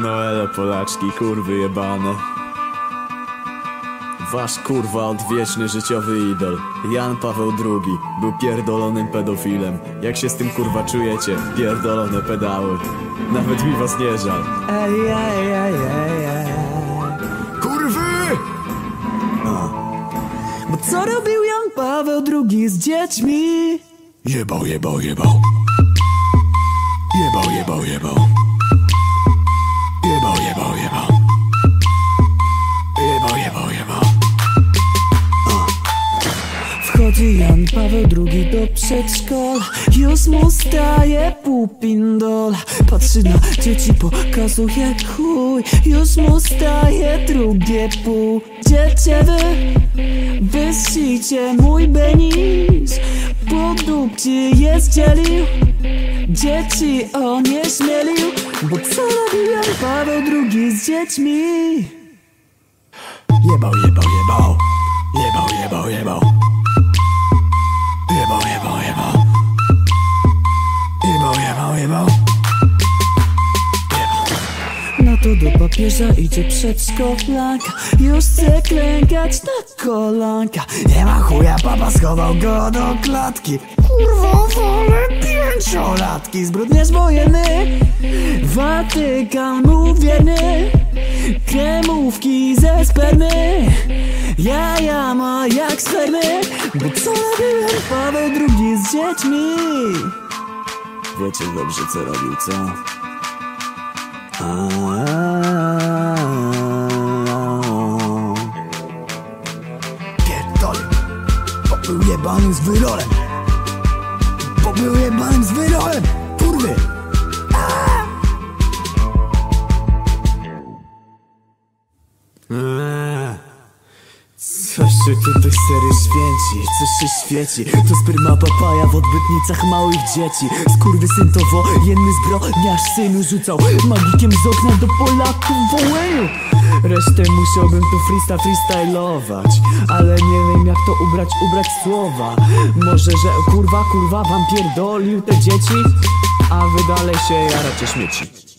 No elo Polaczki, kurwy jebane Wasz kurwa odwieczny życiowy idol Jan Paweł II był pierdolonym pedofilem Jak się z tym kurwa czujecie? Pierdolone pedały Nawet mi was nie żal Ej, ej, ej, ej, ej. Kurwy! Bo co robił Jan Paweł II z dziećmi? Jebał, jebał Jebał, jebał, jebał Jebał, Wchodzi Jan Paweł II do przedszkola. Już mu staje pupindol. Patrzy na dzieci, pokazuje chuj. Już mu staje drugie pół. Dziecię wy, wyścicie mój benis Po dupcie jest dzielił Dzieci on nie śmielił Bo co robił Jan Paweł II z dziećmi? Jebał, jebał Jebał, jebał, jebał Jebał, To do papieża idzie przedszkolanka Już chce klękać na kolanka. Nie ma chuja, papa schował go do klatki. Kurwa, wolę pięciolatki. Zbrodniarz wojenny Watykan mu wierny. Kremówki ze spermy. Jaja ma jak spermy Bo co robiłem Paweł II z dziećmi? Wiecie dobrze co robił, co? Pierdolę Bo był jebanym z wyrolem. Bo był jebanym z wyrolem Kurwy Coś się tutaj serio święci, coś się świeci. To sperma papaja w odbytnicach małych dzieci. Skurwysyn to wojenny zbrodniarz synu rzucał Magikiem z okna do Polaków w Wołyniu Resztę musiałbym tu freestyle freestylować Ale nie wiem jak to ubrać, ubrać słowa. Może, że kurwa, kurwa wam pierdolił te dzieci? A wy dalej się jaracie śmieci